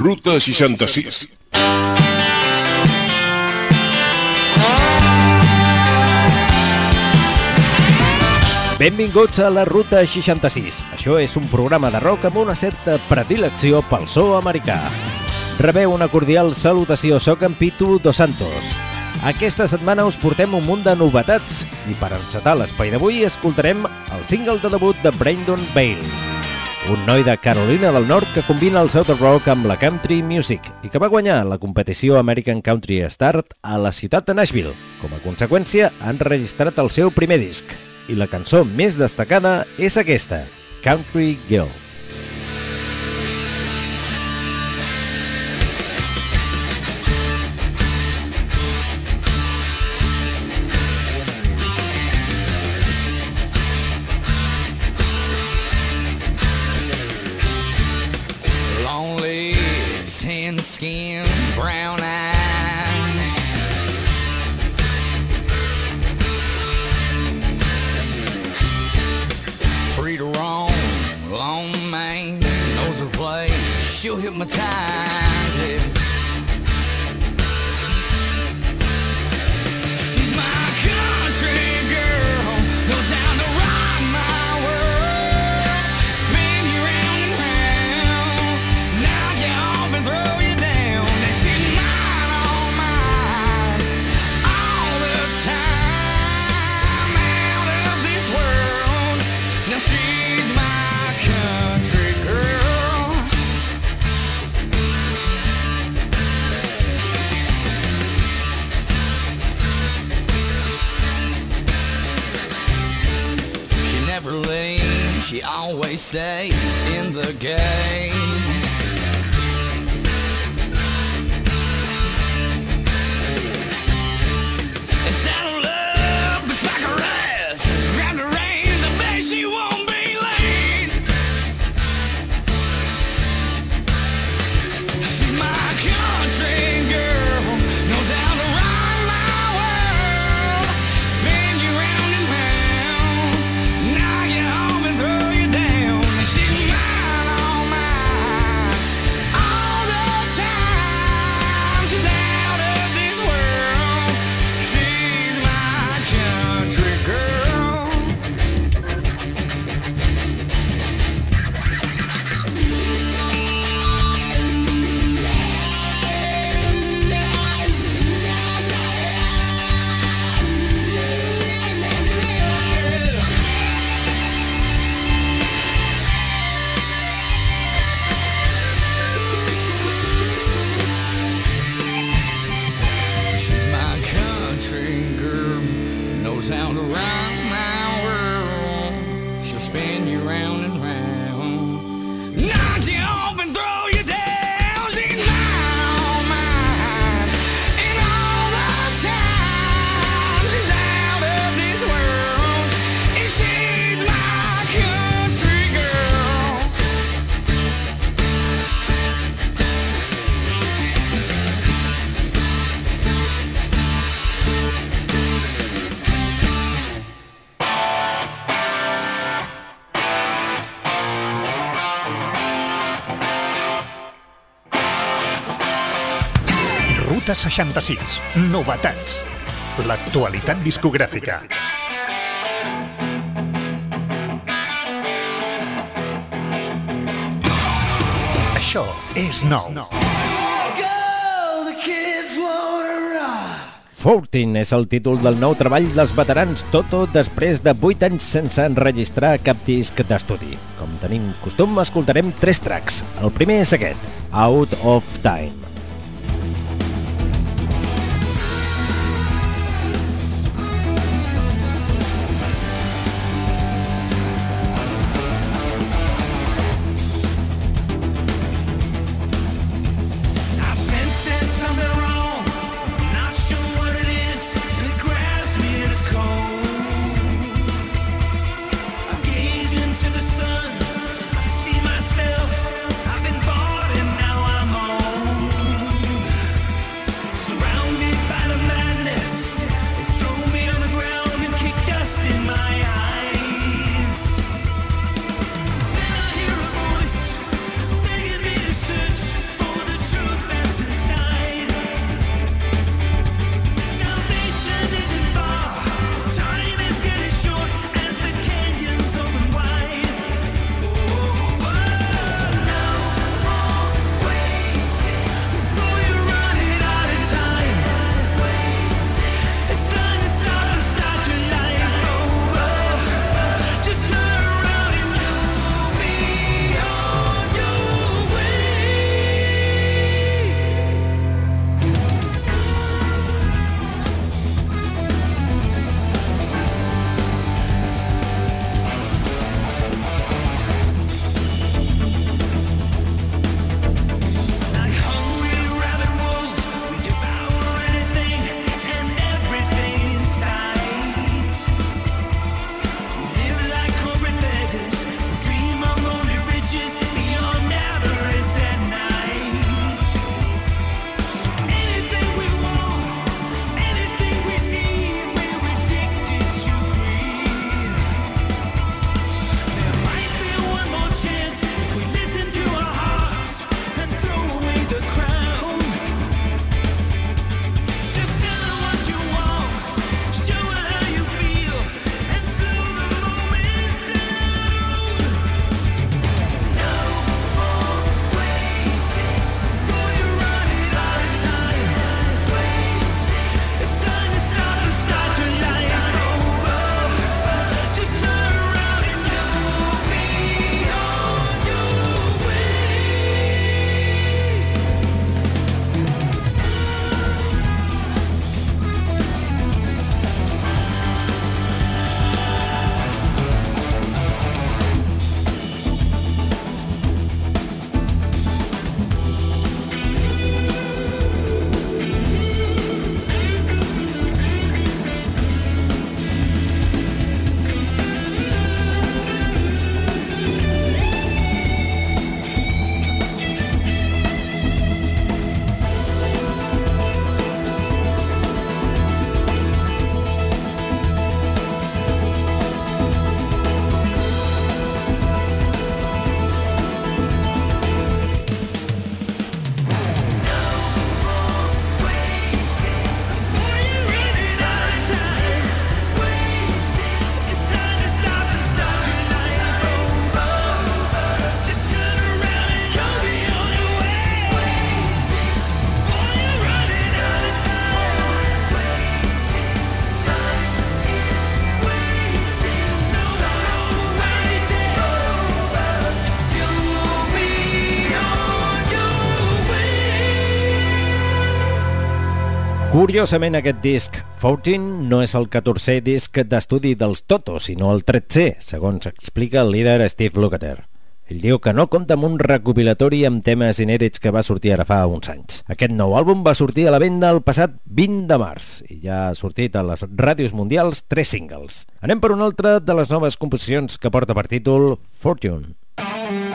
Ruta 66. Benvinguts a la Ruta 66. Això és un programa de rock amb una certa predilecció pel so americà. Rebeu una cordial salutació, soc en Pitu Dos Santos. Aquesta setmana us portem un munt de novetats i per encetar l'espai d'avui escoltarem el single de debut de Brandon Bale, un noi de Carolina del Nord que combina el southern rock amb la country music i que va guanyar la competició American Country Start a la ciutat de Nashville. Com a conseqüència, han registrat el seu primer disc i la cançó més destacada és aquesta, Country Girl. She always stays in the game. 66. Novetats. L'actualitat discogràfica. Això és nou. Fourteen és el títol del nou treball dels veterans Toto després de 8 anys sense enregistrar cap disc d'estudi. Com tenim costum, escoltarem tres tracks. El primer és aquest, Out of Time. Curiosament, aquest disc 14 no és el 14è disc d'estudi dels Toto, sinó el 13è, segons explica el líder Steve Lukather. Ell diu que no compta amb un recopilatori amb temes inèdits que va sortir ara fa uns anys. Aquest nou àlbum va sortir a la venda el passat 20 de març i ja ha sortit a les ràdios mundials tres singles. Anem per una altra de les noves composicions que porta per títol Fortune. Fortune.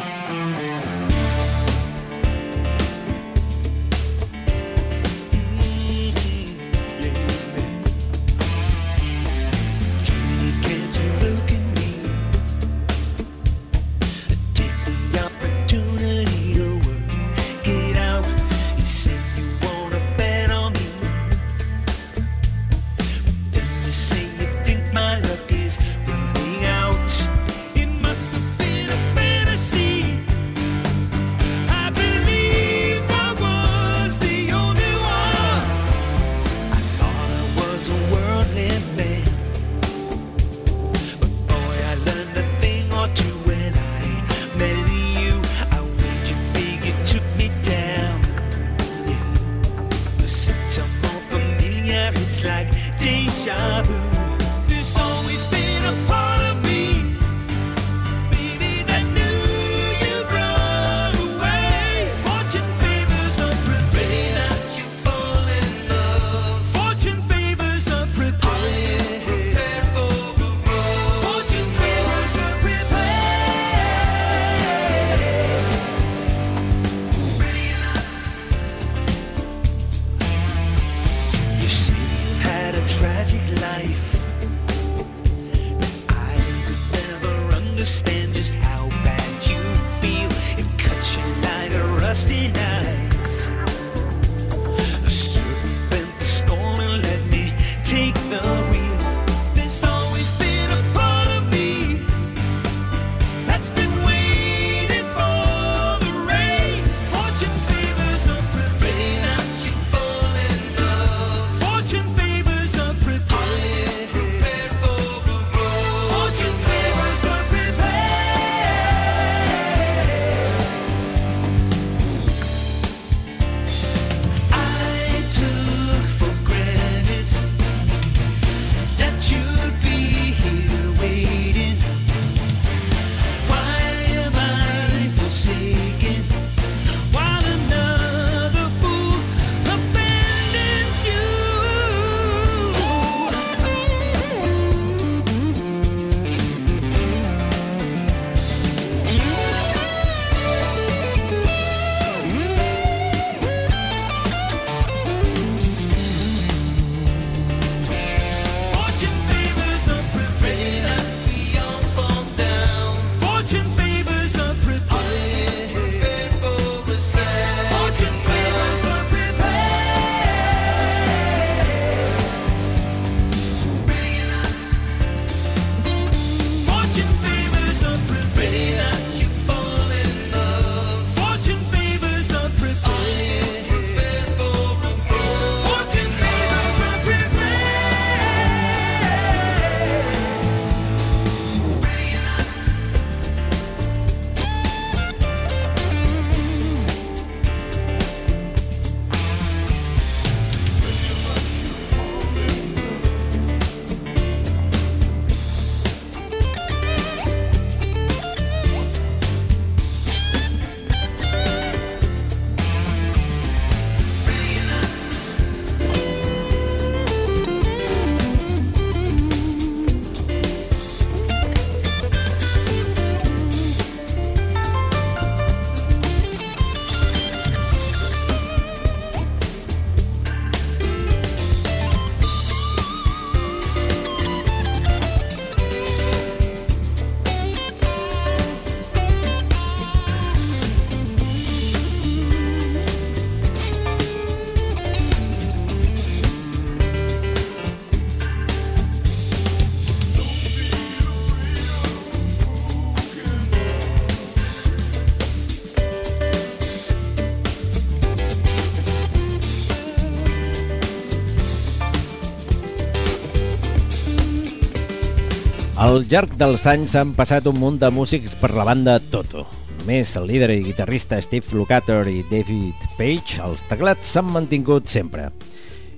Al llarg dels anys han passat un munt de músics per la banda Toto. Només el líder i guitarrista Steve Lukather i David Page, els teclats s'han mantingut sempre.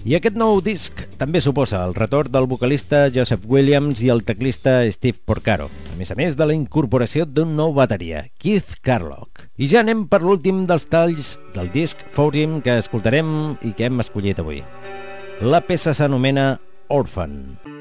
I aquest nou disc també suposa el retorn del vocalista Joseph Williams i el teclista Steve Porcaro, a més a més de la incorporació d'un nou bateria, Keith Carlock. I ja anem per l'últim dels talls del disc Forum que escoltarem i que hem escollit avui. La peça s'anomena Orphan. Orphan.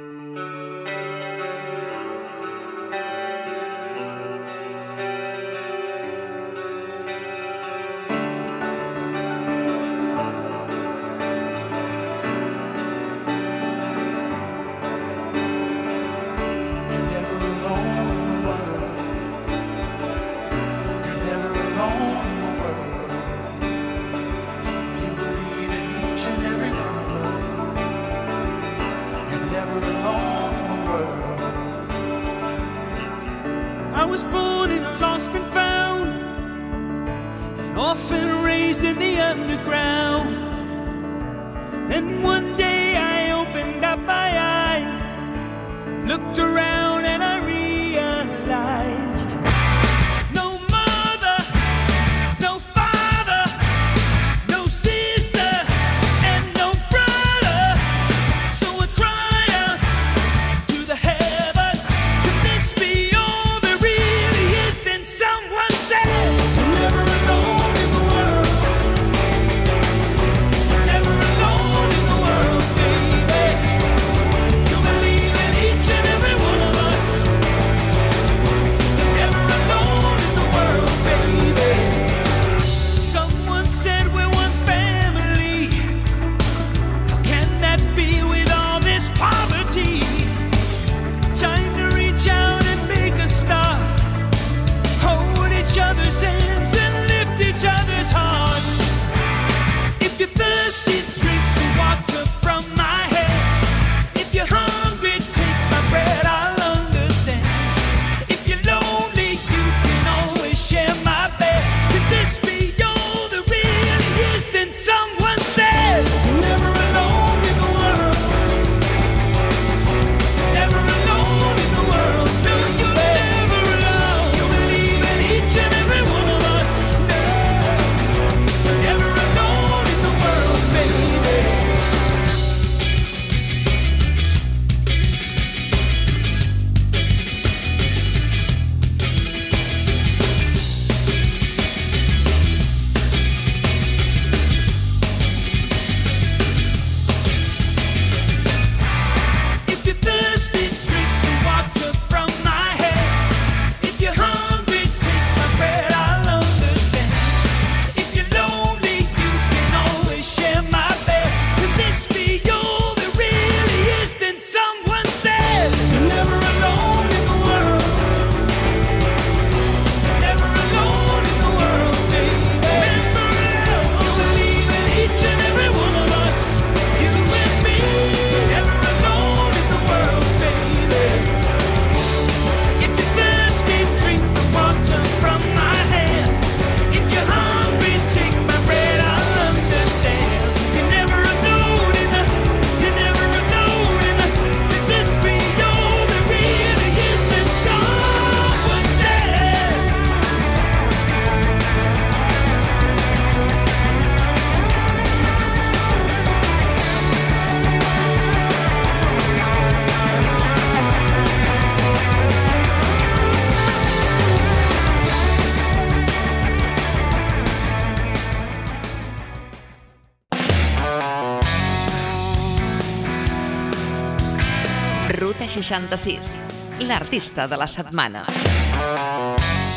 66, l'artista de la setmana.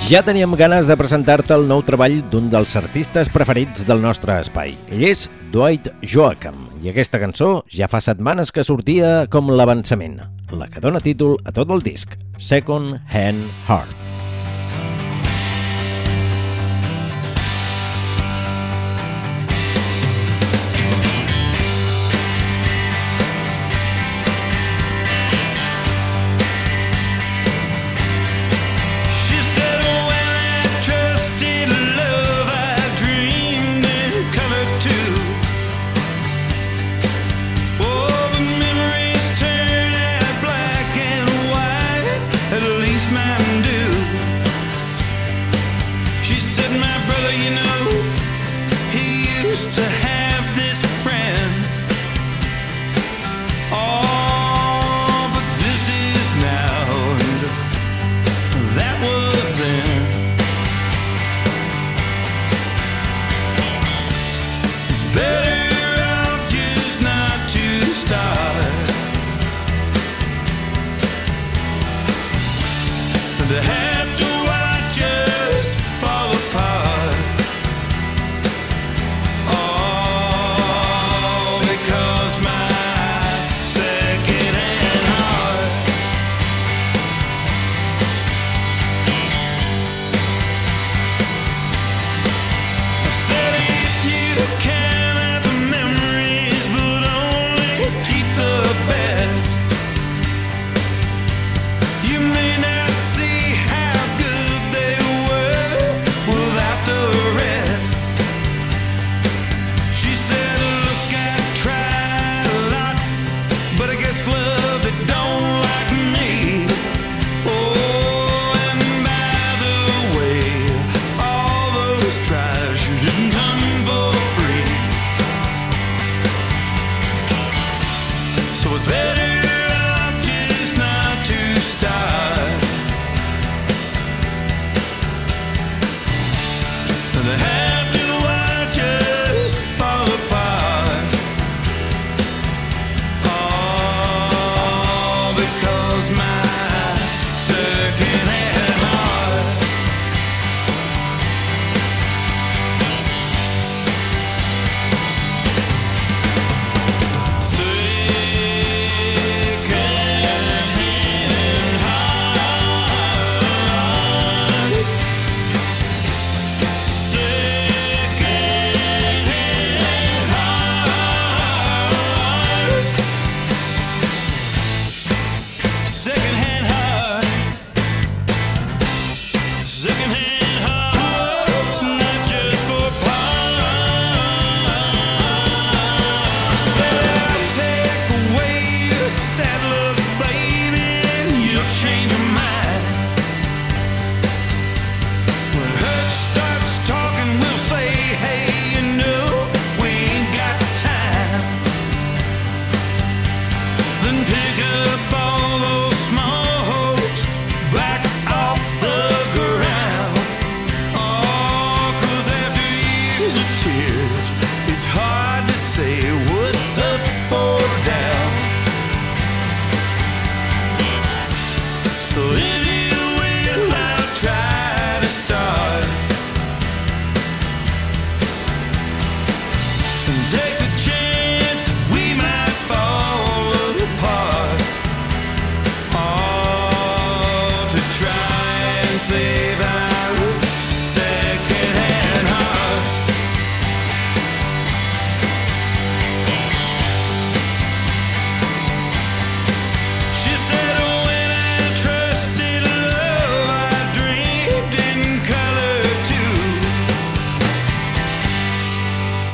Ja teníem ganes de presentar-te el nou treball d'un dels artistes preferits del nostre espai. Ell és Dwight Joachim i aquesta cançó ja fa setmanes que sortia com l'avançament, la que dona títol a tot el disc, Second Hand Heart.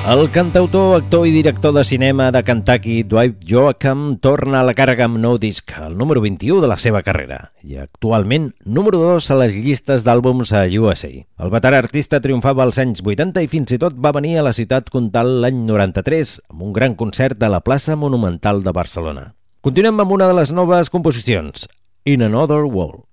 El cantautor, actor i director de cinema de Kentucky, Dwight Joachim, torna a la càrrega amb nou disc, el número 21 de la seva carrera, i actualment número 2 a les llistes d'àlbums a USA. El veterà artista triomfava als anys 80 i fins i tot va venir a la ciutat comtal l'any 93 amb un gran concert a la plaça Monumental de Barcelona. Continuem amb una de les noves composicions, In Another World.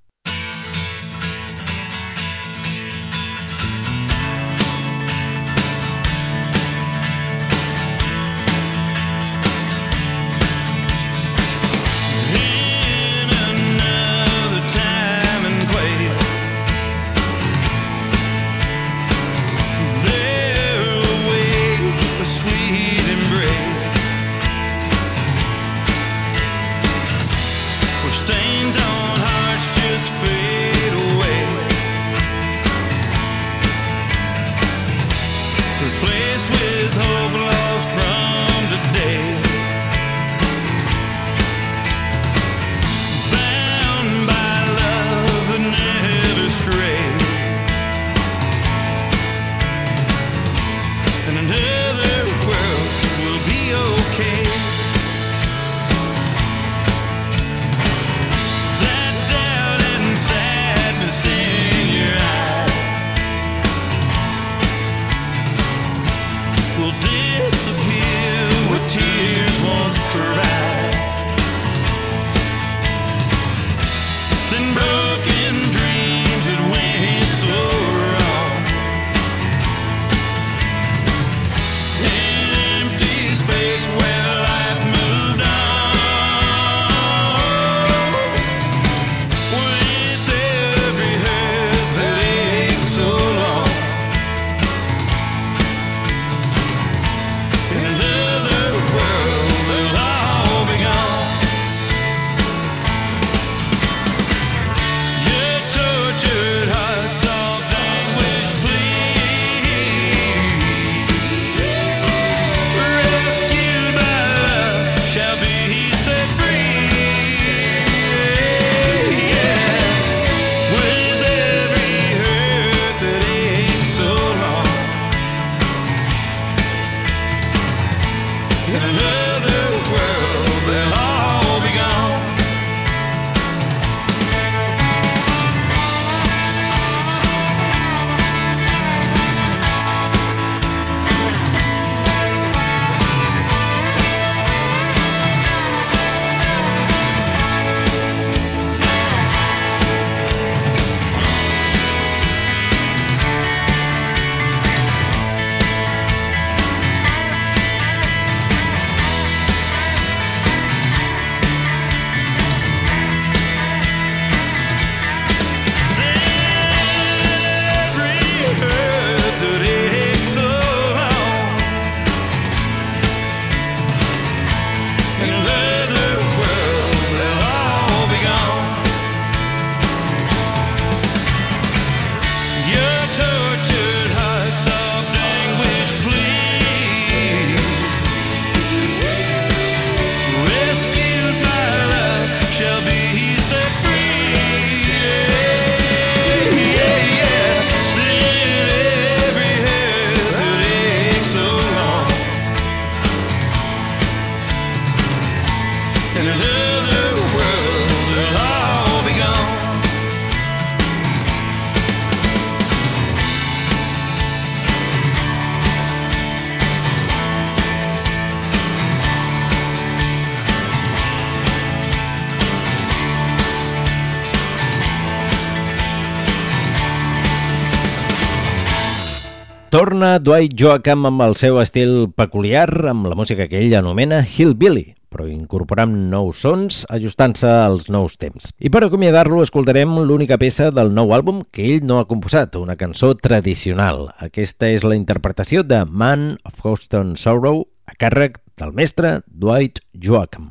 Torna Dwight Joachim amb el seu estil peculiar, amb la música que ell anomena Hillbilly, però incorporant nous sons, ajustant-se als nous temps. I per acomiadar-lo escoltarem l'única peça del nou àlbum que ell no ha composat, una cançó tradicional. Aquesta és la interpretació de Man of Houston Sorrow a càrrec del mestre Dwight Joachim.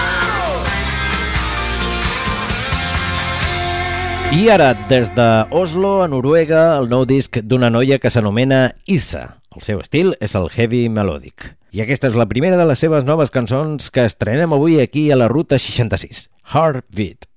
I ara, des de Oslo, a Noruega, el nou disc d'una noia que s'anomena Issa. El seu estil és el heavy melòdic. I aquesta és la primera de les seves noves cançons que estrenem avui aquí a la Ruta 66, Heartbeat.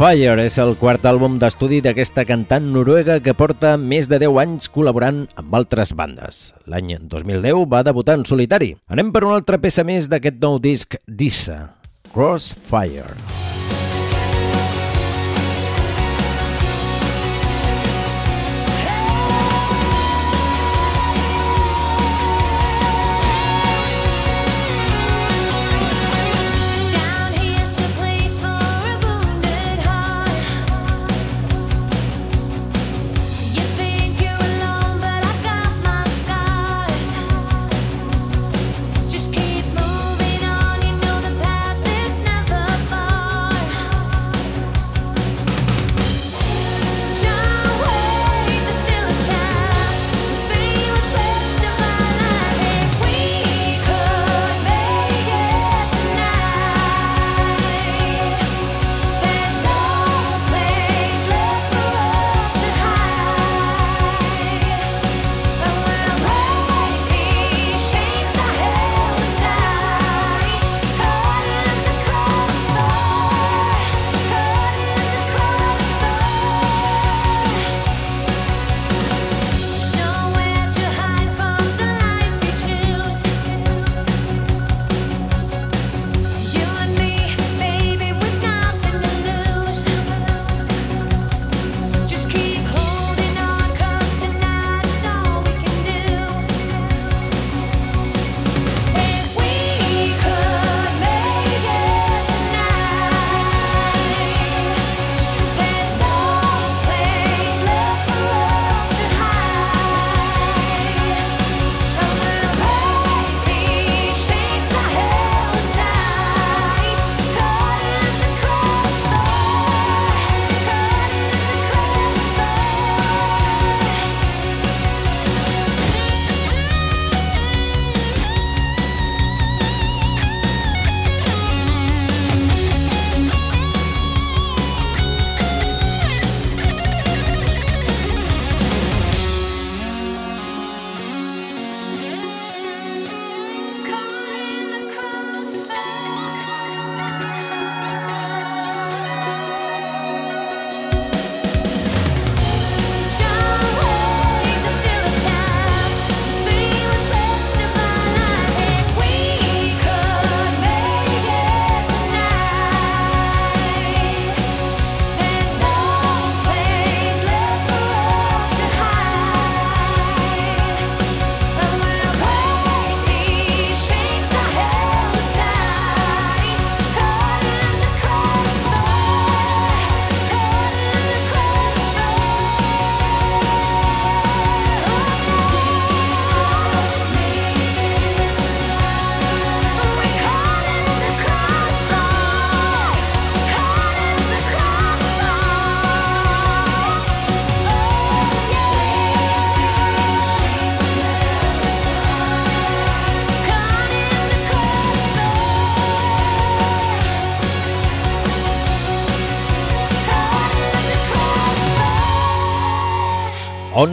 Fire és el quart àlbum d'estudi d'aquesta cantant noruega que porta més de 10 anys col·laborant amb altres bandes. L'any 2010 va debutar en solitari. Anem per una altra peça més d'aquest nou disc d'Issa, Crossfire. Crossfire.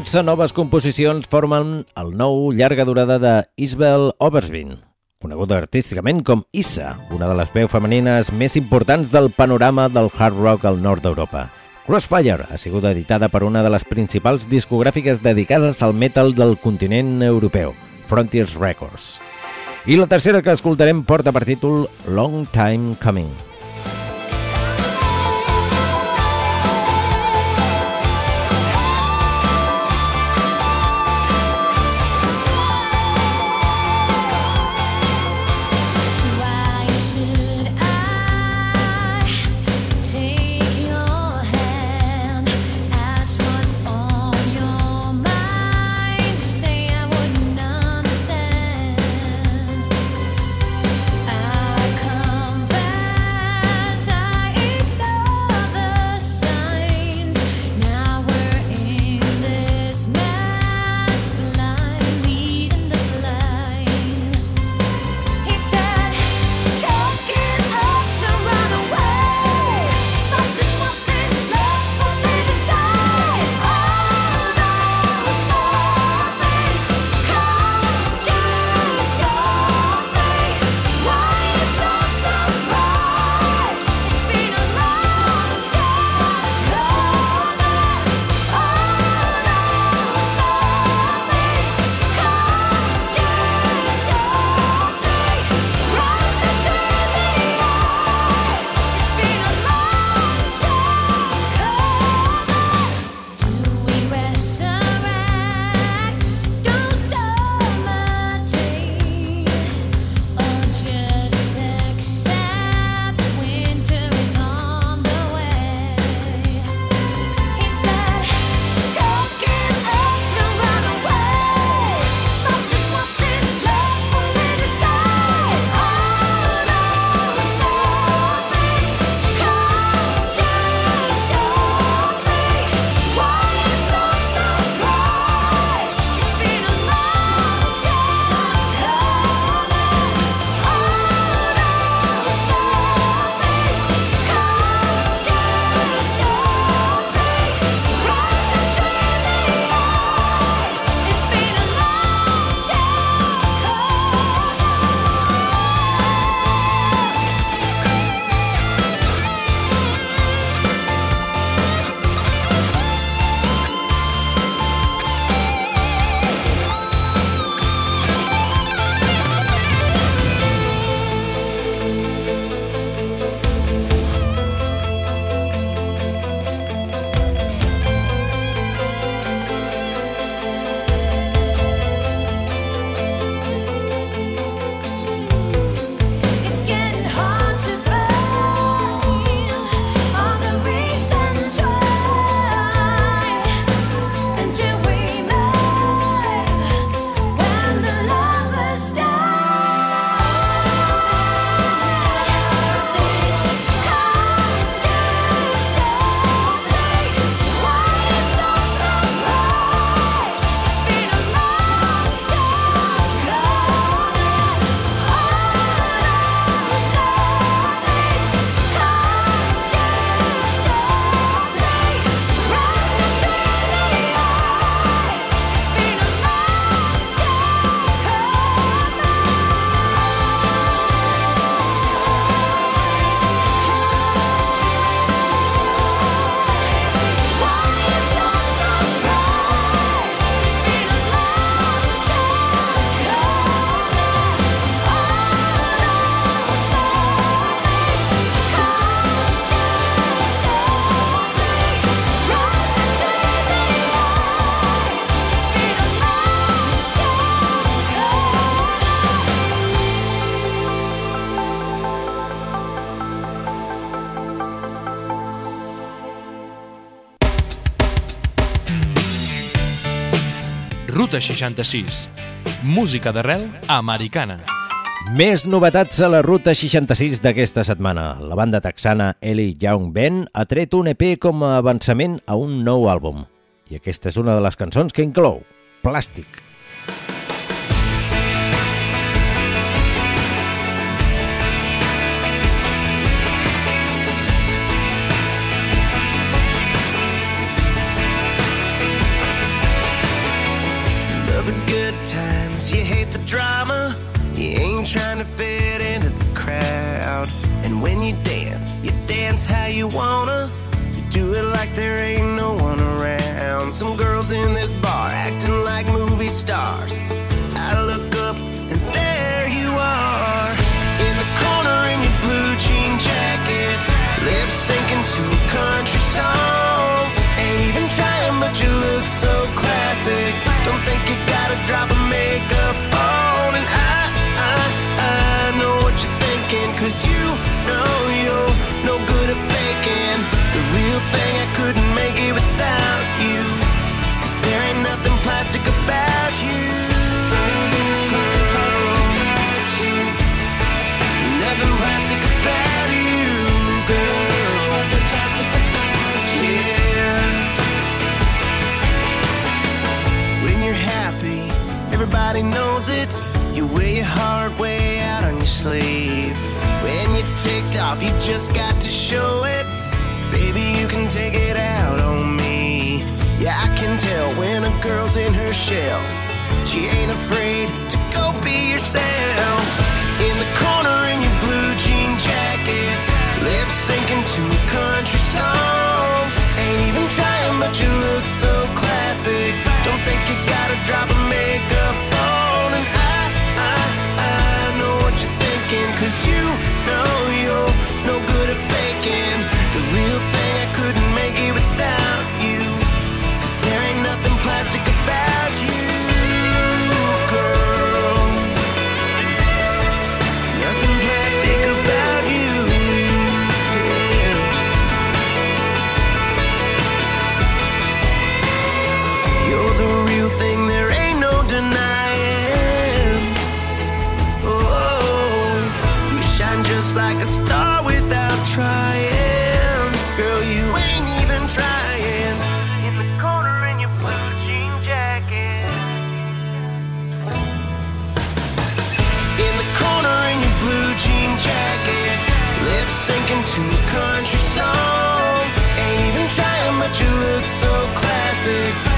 12 noves composicions formen el nou llarga durada de Isabel Obersvin, coneguda artísticament com Issa, una de les veus femenines més importants del panorama del hard rock al nord d'Europa. Crossfire ha sigut editada per una de les principals discogràfiques dedicades al metal del continent europeu, Frontiers Records. I la tercera que escoltarem porta per títol Long Time Coming. 66. Música d'arrel americana. Més novetats a la Ruta 66 d'aquesta setmana. La banda texana Ellie Young Band ha tret un EP com a avançament a un nou àlbum. I aquesta és una de les cançons que inclou Plàstic. Trying to fit into the crowd. And when you dance, you dance how you wanna. You do it like there ain't no one around. Some girls in this bar acting like movie stars. I look up and there you are. In the corner in your blue jean jacket, lips syncing to a country song.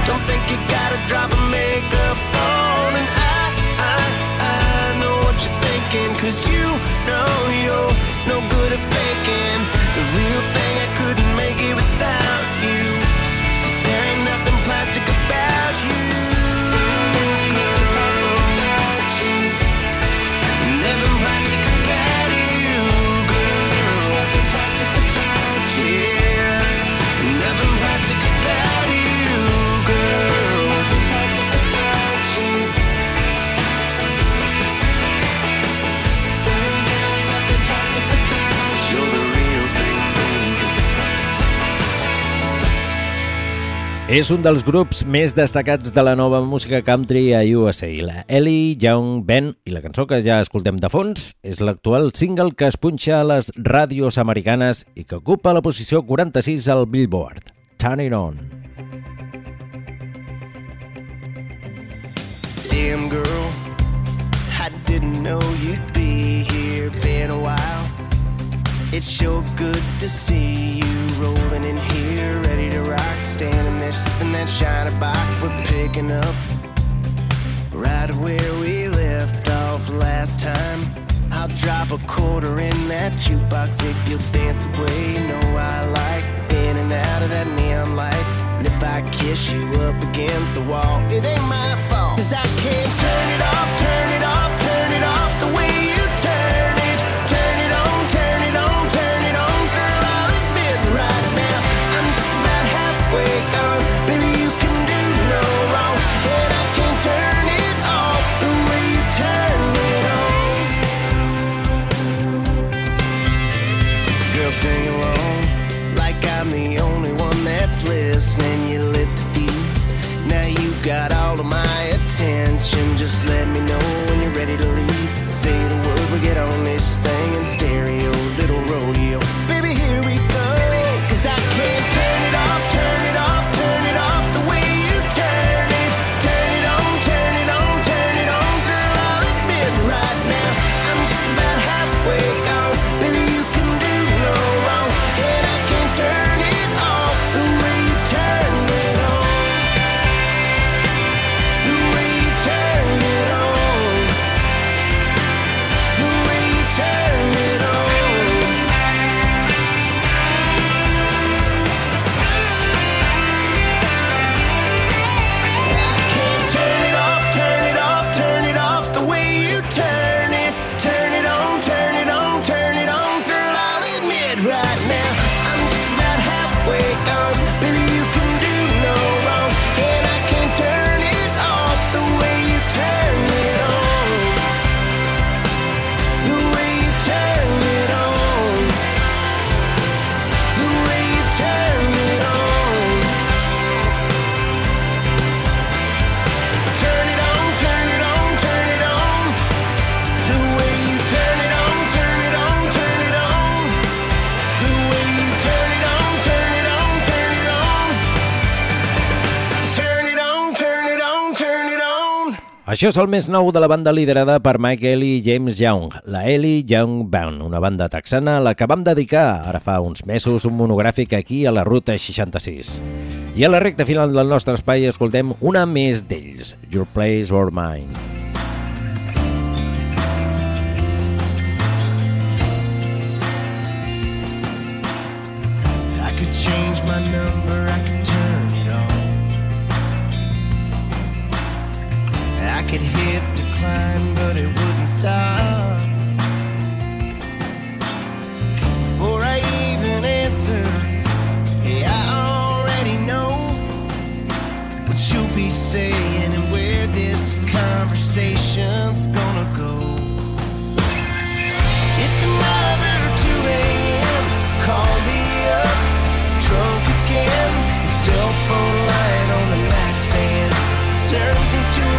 Don't think you gotta drop És un dels grups més destacats de la nova música country a USA. La Ellie Young Band i la cançó que ja escoltem de fons és l'actual single que es punxa a les ràdios americanes i que ocupa la posició 46 al Billboard. Turn it on. Damn girl, I didn't know you'd be here. Been a while. It's sure good to see you rolling in here, ready to rock. Standing there sipping that shiny bock we're picking up right where we left off last time. I'll drop a quarter in that jukebox if you'll dance away. You know I like in and out of that neon light. And if I kiss you up against the wall, it ain't my fault. Cause I can't turn it off, turn it off, turn Això és el més nou de la banda liderada per Mike Ellie i James Young, la Ellie Young Band, una banda texana a la que vam dedicar ara fa uns mesos un monogràfic aquí a la Ruta 66. I a la recta final del nostre espai escoltem una més d'ells, Your Place or Mine. I could change my number, I could could hit decline, but it wouldn't stop. Before I even answer, yeah, I already know what you'll be saying and where this conversation's gonna go. It's another 2 a.m. Call me up, drunk again. The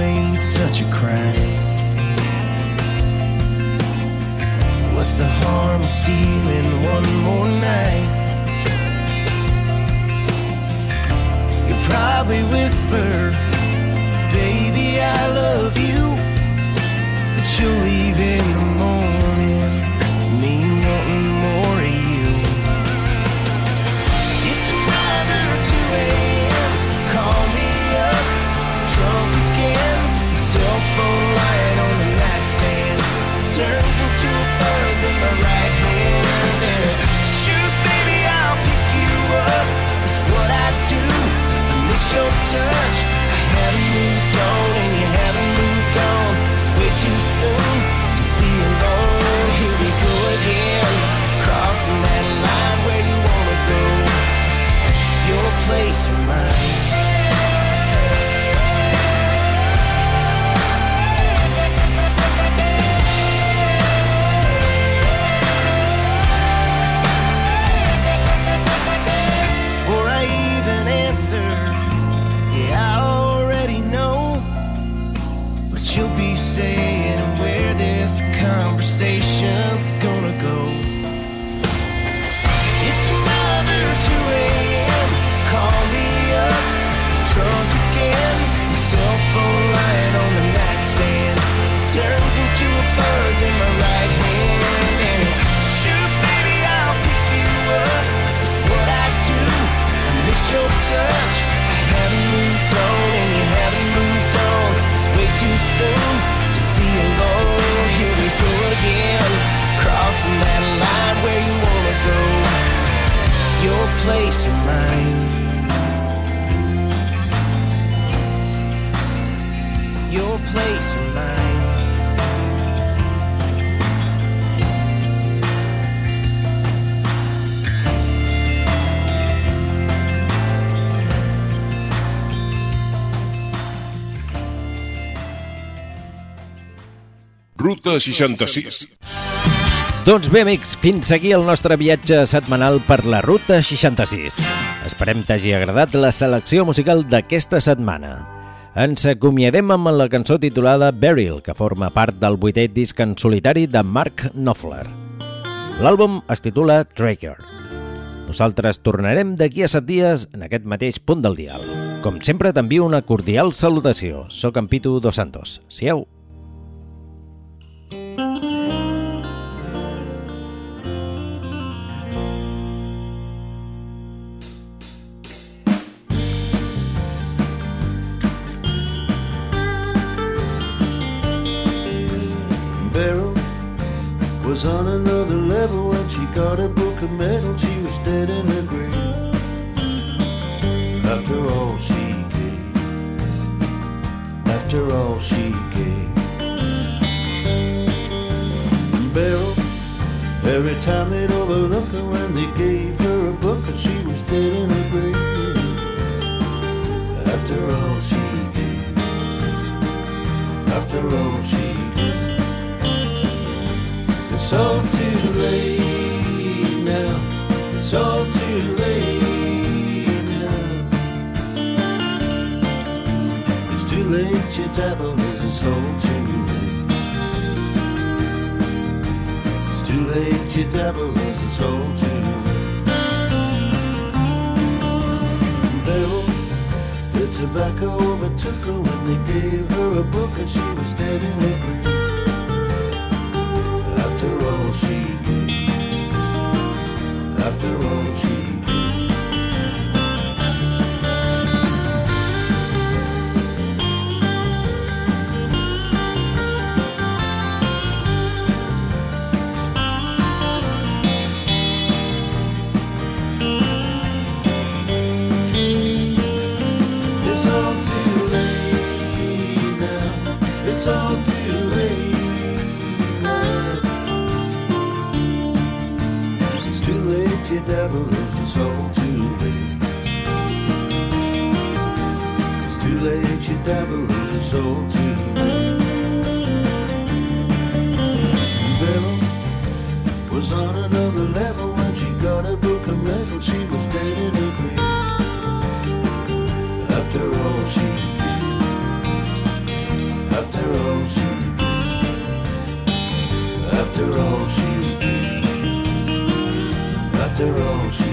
ain't such a crime. What's the harm of stealing one more night? You probably whisper, baby, I love you. But you'll Ruta 66. Doncs bé, amics, fins aquí el nostre viatge setmanal per la Ruta 66. Esperem t'hagi agradat la selecció musical d'aquesta setmana. Ens acomiadem amb la cançó titulada Beryl, que forma part del vuitè disc en solitari de Mark Knopfler. L'àlbum es titula Tracker. Nosaltres tornarem d'aquí a set dies en aquest mateix punt del dial. Com sempre, t'envio una cordial salutació. Soc en Pitu Dos Santos. Siau! Was on another level when she got a book of medal. She was dead in her grave. After all she gave, after all she gave. And Beryl, every time they'd overlook her when they gave her a book and she was dead in her grave. After all she gave. It's all too late now. It's all too late now. It's too late, your devil is a soul too late. It's too late, your devil is a soul too late. The tobacco overtook her when they gave her a book and she was dead in a grave. After all she Devil lose your soul too late. It's too late, you'd ever lose your soul too late. Beryl was on another level when she got a book of medal. She was dating a queen. After all she did, after all she after all.